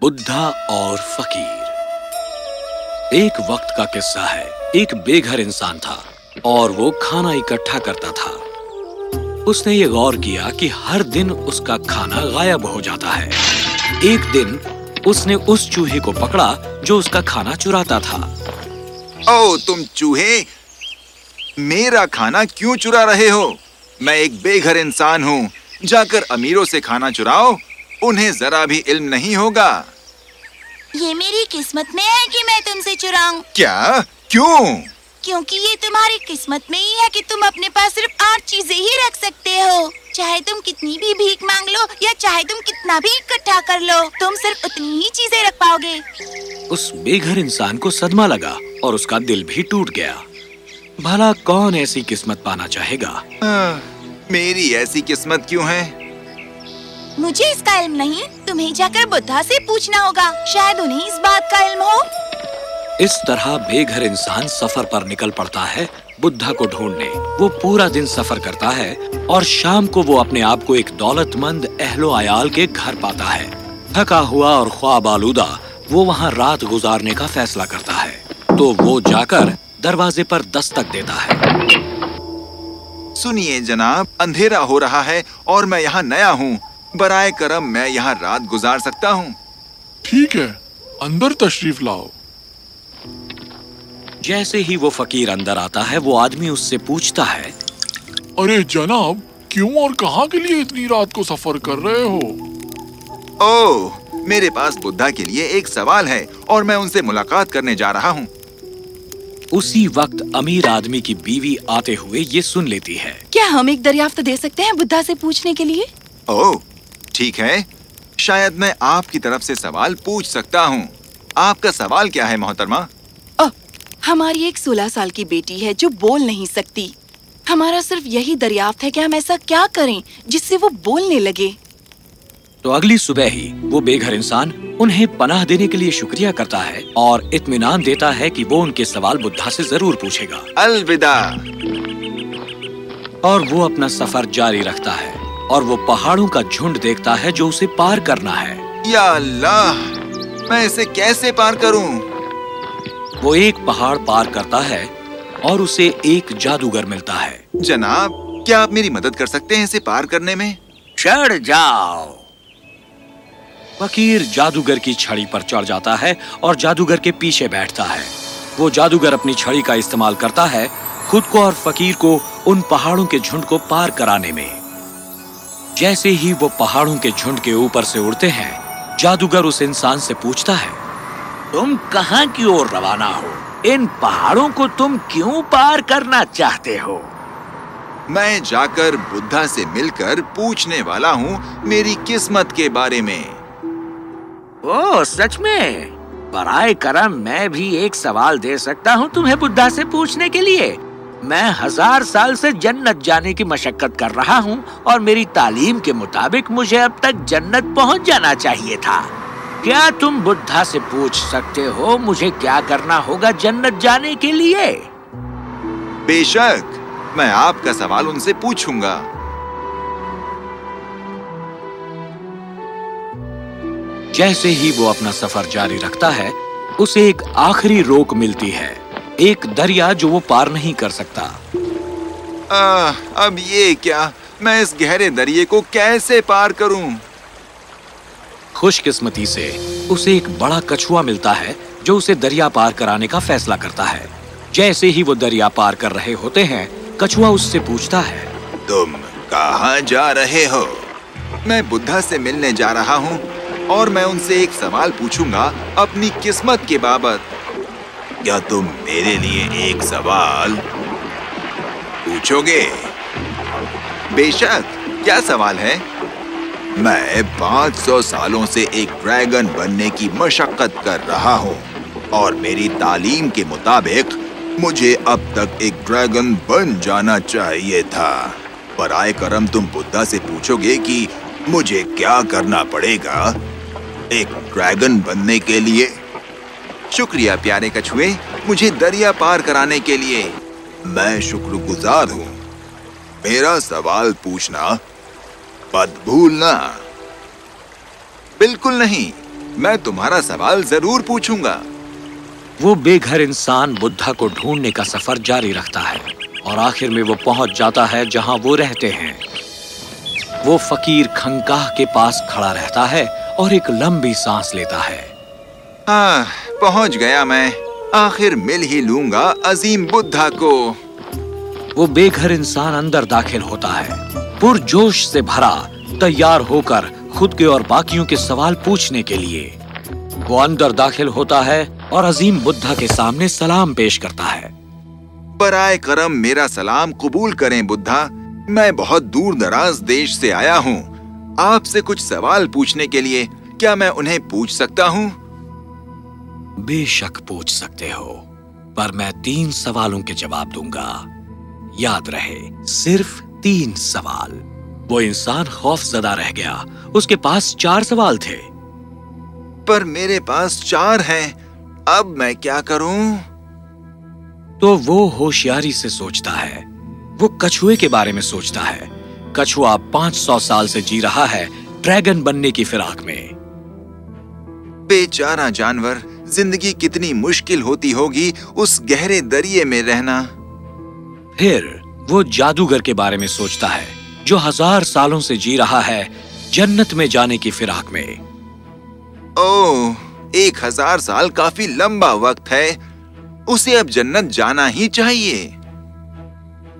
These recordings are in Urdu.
بدھا اور فقیر۔ ایک وقت کا قصہ ہے۔ ایک بے گھر انسان تھا اور وہ کھانا اکٹھا کرتا تھا۔ اس نے یہ غور کیا کہ ہر دن اس کا کھانا غائب ہو جاتا ہے۔ ایک دن اس نے اس چوہے کو پکڑا جو اس کا کھانا چراتا تھا۔ او تم چوہے، میرا کھانا کیوں چرا رہے ہو؟ میں ایک بے گھر انسان ہوں۔ جا کر امیروں سے کھانا چراؤ انہیں ذرا بھی علم نہیں ہوگا۔ یہ میری قسمت میں ہے کہ میں تم سے چراؤں۔ کیا؟ کیوں؟ کیونکہ یہ تمہاری قسمت میں ہی ہے کہ تم اپنے پاس صرف آٹھ چیزیں ہی رکھ سکتے ہو۔ چاہے تم کتنی بھی بھیک مانگ لو یا چاہے تم کتنا بھی اکٹھا کر لو تم صرف اتنی ہی چیزیں رکھ پاؤ گے۔ اس بے گھر انسان کو صدمہ لگا اور اس کا دل بھی ٹوٹ گیا۔ بھلا کون ایسی قسمت پانا چاہے گا؟ آہ، میری ایسی قسمت کیوں ہے مجھے اس کا علم نہیں تمہیں جا کر بدھا سے پوچھنا ہوگا۔ شاید انہیں اس بات کا علم ہو۔ اس طرح بے گھر انسان سفر پر نکل پڑتا ہے بدھا کو ڈھونڈنے۔ وہ پورا دن سفر کرتا ہے اور شام کو وہ اپنے آپ کو ایک دولت مند اہل و عیال کے گھر پاتا ہے۔ تھکا ہوا اور خواب آلودہ وہ وہاں رات گزارنے کا فیصلہ کرتا ہے۔ تو وہ جا کر دروازے پر دستک دیتا ہے۔ سنیے جناب اندھیرا ہو رہا ہے اور میں یہاں نیا ہوں۔ برائے کرم میں یہاں رات گزار سکتا ہوں۔ ٹھیک ہے اندر تشریف لاؤ۔ جیسے ہی وہ فقیر اندر آتا ہے وہ آدمی اس سے پوچھتا ہے ارے جناب کیوں اور کہاں کے لیے اتنی رات کو سفر کر رہے ہو؟ او میرے پاس بدھا کے لیے ایک سوال ہے اور میں ان سے ملاقات کرنے جا رہا ہوں۔ اسی وقت امیر آدمی کی بیوی آتے ہوئے یہ سن لیتی ہے۔ کیا ہم ایک دریافت دے سکتے ہیں بدھا سے پوچھنے کے لیے؟ او ٹھیک ہے۔ شاید میں آپ کی طرف سے سوال پوچھ سکتا ہوں۔ آپ کا سوال کیا ہے محترمہ؟ ہماری ایک سولہ سال کی بیٹی ہے جو بول نہیں سکتی۔ ہمارا صرف یہی دریافت ہے کہ ہم ایسا کیا کریں جس سے وہ بولنے لگے۔ تو اگلی صبح ہی وہ بے گھر انسان انہیں پناہ دینے کے لیے شکریہ کرتا ہے اور اطمینان دیتا ہے کہ وہ ان کے سوال بدھا سے ضرور پوچھے گا۔ الوداع۔ اور وہ اپنا سفر جاری رکھتا ہے اور وہ پہاڑوں کا جھنڈ دیکھتا ہے جو اسے پار کرنا ہے۔ یا اللہ میں اسے کیسے پار کروں؟ وہ ایک پہاڑ پار کرتا ہے اور اسے ایک جادوگر ملتا ہے۔ جناب کیا آپ میری مدد کر سکتے ہیں اسے پار کرنے میں؟ چڑھ جاؤ۔ فقیر جادوگر کی چھڑی پر چڑھ جاتا ہے اور جادوگر کے پیچھے بیٹھتا ہے۔ وہ جادوگر اپنی چھڑی کا استعمال کرتا ہے خود کو اور فقیر کو ان پہاڑوں کے جھنڈ کو پار کرانے میں۔ جیسے ہی وہ پہاڑوں کے جھنڈ کے اوپر سے اڑتے ہیں، جادوگر اس انسان سے پوچھتا ہے، تم کہاں کی اور روانہ ہو؟ ان پہاڑوں کو تم کیوں پار کرنا چاہتے ہو؟ میں جا کر بدھا سے مل کر پوچھنے والا ہوں، میری قسمت کے بارے میں؟ او سچ میں؟ برائے کرم، میں بھی ایک سوال دے سکتا ہوں تمہیں بدھا سے پوچھنے کے لیے۔ میں ہزار سال سے جنت جانے کی مشقت کر رہا ہوں اور میری تعلیم کے مطابق مجھے اب تک جنت پہنچ جانا چاہیے تھا۔ کیا تم بدھا سے پوچھ سکتے ہو مجھے کیا کرنا ہوگا جنت جانے کے لیے؟ بے شک، میں آپ کا سوال ان سے پوچھوں گا۔ جیسے ہی وہ اپنا سفر جاری رکھتا ہے اسے ایک آخری روک ملتی ہے۔ ایک دریا جو وہ پار نہیں کر سکتا۔ آہ، اب یہ کیا؟ میں اس گہرے دریے کو کیسے پار کروں؟ خوش قسمتی سے اسے ایک بڑا کچھوا ملتا ہے جو اسے دریا پار کرانے کا فیصلہ کرتا ہے۔ جیسے ہی وہ دریا پار کر رہے ہوتے ہیں کچھوا اس سے پوچھتا ہے۔ تم کہاں جا رہے ہو؟ میں بدھا سے ملنے جا رہا ہوں۔ اور میں ان سے ایک سوال پوچھوں گا اپنی قسمت کے بابت۔ کیا تم میرے لیے ایک سوال پوچھو گے؟ بے شک، کیا سوال ہے؟ میں پانچ سو سالوں سے ایک ڈریگن بننے کی مشقت کر رہا ہوں اور میری تعلیم کے مطابق مجھے اب تک ایک ڈریگن بن جانا چاہیے تھا۔ برائے کرم تم بدھا سے پوچھو گے کہ مجھے کیا کرنا پڑے گا؟ ایک ڈریگن بننے کے لیے۔ شکریہ پیارے کچھوے، مجھے دریا پار کرانے کے لیے۔ میں شکر گزار ہوں۔ میرا سوال پوچھنا مت بھولنا۔ بالکل نہیں، میں تمہارا سوال ضرور پوچھوں گا۔ وہ بے گھر انسان بدھا کو ڈھونڈنے کا سفر جاری رکھتا ہے اور آخر میں وہ پہنچ جاتا ہے جہاں وہ رہتے ہیں۔ وہ فقیر کھنکاہ کے پاس کھڑا رہتا ہے اور ایک لمبی سانس لیتا ہے۔ آہ, پہنچ گیا میں۔ آخر مل ہی لوں گا عظیم بدھا کو۔ وہ بے گھر انسان اندر داخل ہوتا ہے۔ پرجوش سے بھرا تیار ہو کر خود کے اور باقیوں کے سوال پوچھنے کے لیے۔ وہ اندر داخل ہوتا ہے اور عظیم بدھا کے سامنے سلام پیش کرتا ہے۔ برائے کرم میرا سلام قبول کریں بدھا۔ میں بہت دور دراز دیش سے آیا ہوں۔ آپ سے کچھ سوال پوچھنے کے لیے کیا میں انہیں پوچھ سکتا ہوں؟ بے شک پوچھ سکتے ہو پر میں تین سوالوں کے جواب دوں گا۔ یاد رہے صرف تین سوال۔ وہ انسان خوف زدہ رہ گیا اس کے پاس چار سوال تھے۔ پر میرے پاس چار ہیں اب میں کیا کروں؟ تو وہ ہوشیاری سے سوچتا ہے وہ کچھوے کے بارے میں سوچتا ہے۔ کچھوا پانچ سو سال سے جی رہا ہے ڈریگن بننے کی فراق میں۔ بیچارہ جانور زندگی کتنی مشکل ہوتی ہوگی اس گہرے دریا میں رہنا۔ پھر وہ جادوگر کے بارے میں سوچتا ہے جو ہزار سالوں سے جی رہا ہے جنت میں جانے کی فراق میں۔ او ایک ہزار سال کافی لمبا وقت ہے۔ اسے اب جنت جانا ہی چاہیے۔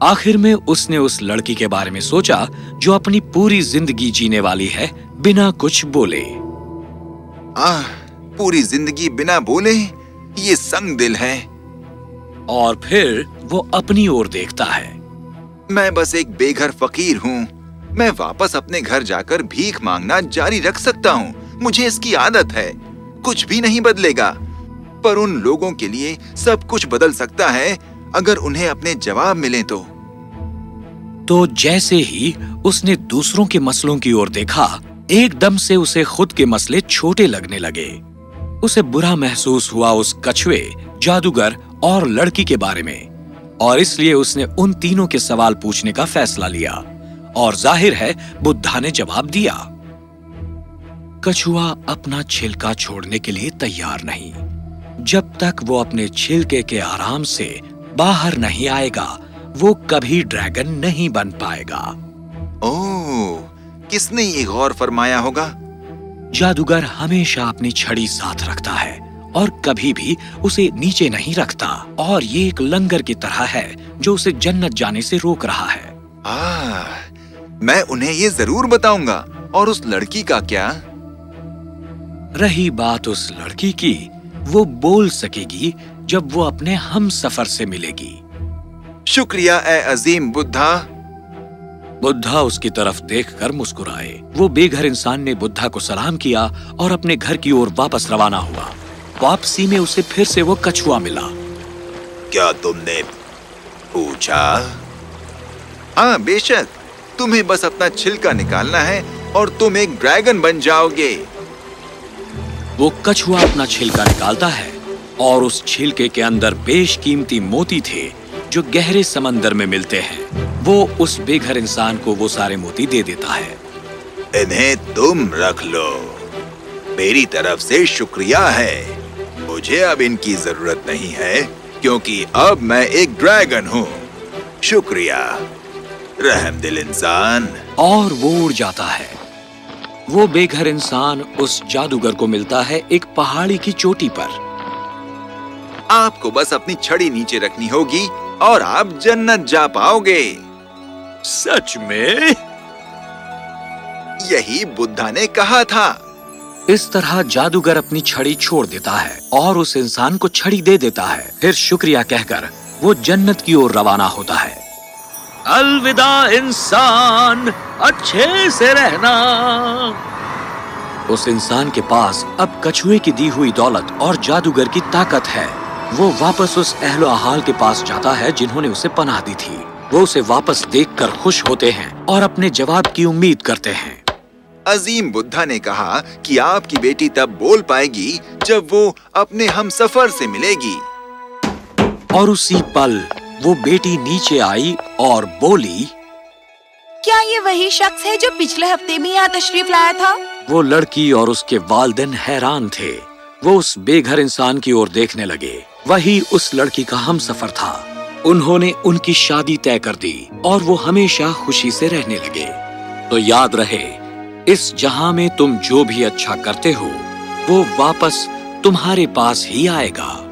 آخر میں اس نے اس لڑکی کے بارے میں سوچا جو اپنی پوری زندگی جینے والی ہے بنا کچھ بولے۔ آہ پوری زندگی بنا بولے؟ یہ سنگ دل ہے اور پھر وہ اپنی اور دیکھتا ہے۔ میں بس ایک بے گھر فقیر ہوں۔ میں واپس اپنے گھر جا کر بھیک مانگنا جاری رکھ سکتا ہوں۔ مجھے اس کی عادت ہے۔ کچھ بھی نہیں بدلے گا۔ پر ان لوگوں کے لیے سب کچھ بدل سکتا ہے۔ اگر انہیں اپنے جواب ملیں تو۔ تو جیسے ہی اس نے دوسروں کے مسلوں کی اور دیکھا، ایک دم سے اسے خود کے مسئلے چھوٹے لگنے لگے۔ اسے برا محسوس ہوا اس کچھوے، جادوگر اور لڑکی کے بارے میں۔ اور اس لیے اس نے ان تینوں کے سوال پوچھنے کا فیصلہ لیا۔ اور ظاہر ہے، بدھا نے جواب دیا۔ کچھوا اپنا چھلکا چھوڑنے کے لیے تیار نہیں۔ جب تک وہ اپنے چھلکے کے آرام سے باہر نہیں آئے گا وہ کبھی ڈریگن نہیں بن پائے گا۔ کس نے یہ غور فرمایا ہوگا؟ جادوگر ہمیشہ اپنی چھڑی ساتھ رکھتا ہے اور کبھی بھی اسے نیچے نہیں رکھتا۔ اور یہ ایک لنگر کی طرح ہے جو اسے جنت جانے سے روک رہا ہے۔ میں انہیں یہ ضرور بتاؤں گا۔ اور اس لڑکی کا کیا؟ رہی بات اس لڑکی کی وہ بول سکے گی جب وہ اپنے ہم سفر سے ملے گی۔ شکریہ اے عظیم بدھا۔ بدھا اس کی طرف دیکھ کر مسکرائے۔ وہ بے گھر انسان نے بدھا کو سلام کیا اور اپنے گھر کی اور واپس روانہ ہوا۔ واپسی میں اسے پھر سے وہ کچھوا ملا۔ کیا تم نے پوچھا؟ ہاں بے شک۔ تمہیں بس اپنا چھلکا نکالنا ہے اور تم ایک ڈریگن بن جاؤ گے۔ وہ کچھوا اپنا چھلکا نکالتا ہے۔ اور اس چھلکے کے اندر بیش قیمتی موتی تھے جو گہرے سمندر میں ملتے ہیں۔ وہ اس بے گھر انسان کو وہ سارے موتی دے دیتا ہے۔ انہیں تم رکھ لو۔ میری طرف سے شکریہ ہے۔ مجھے اب ان کی ضرورت نہیں ہے کیونکہ اب میں ایک ڈریگن ہوں۔ شکریہ۔ رحم دل انسان۔ اور وہ اڑ جاتا ہے۔ وہ بے گھر انسان اس جادوگر کو ملتا ہے ایک پہاڑی کی چوٹی پر۔ آپ کو بس اپنی چھڑی نیچے رکھنی ہوگی اور آپ جنت جا پاؤ گے۔ سچ میں؟ یہی بدھا نے کہا تھا۔ اس طرح جادوگر اپنی چھڑی چھوڑ دیتا ہے اور اس انسان کو چھڑی دے دیتا ہے۔ پھر شکریہ کہہ کر وہ جنت کی اور روانہ ہوتا ہے۔ الوداع انسان اچھے سے رہنا۔ اس انسان کے پاس اب کچھوے کی دی ہوئی دولت اور جادوگر کی طاقت ہے۔ وہ واپس اس اہل و احال کے پاس جاتا ہے جنہوں نے اسے پناہ دی تھی۔ وہ اسے واپس دیکھ کر خوش ہوتے ہیں اور اپنے جواب کی امید کرتے ہیں۔ عظیم بدھا نے کہا کہ آپ کی بیٹی تب بول پائے گی جب وہ اپنے ہم سفر سے ملے گی۔ اور اسی پل وہ بیٹی نیچے آئی اور بولی کیا یہ وہی شخص ہے جو پچھلے ہفتے میں یہاں تشریف لایا تھا؟ وہ لڑکی اور اس کے والدین حیران تھے۔ وہ اس بے گھر انسان کی اور دیکھنے لگے۔ وہی اس لڑکی کا ہم سفر تھا۔ انہوں نے ان کی شادی طے کر دی اور وہ ہمیشہ خوشی سے رہنے لگے۔ تو یاد رہے، اس جہاں میں تم جو بھی اچھا کرتے ہو، وہ واپس تمہارے پاس ہی آئے گا۔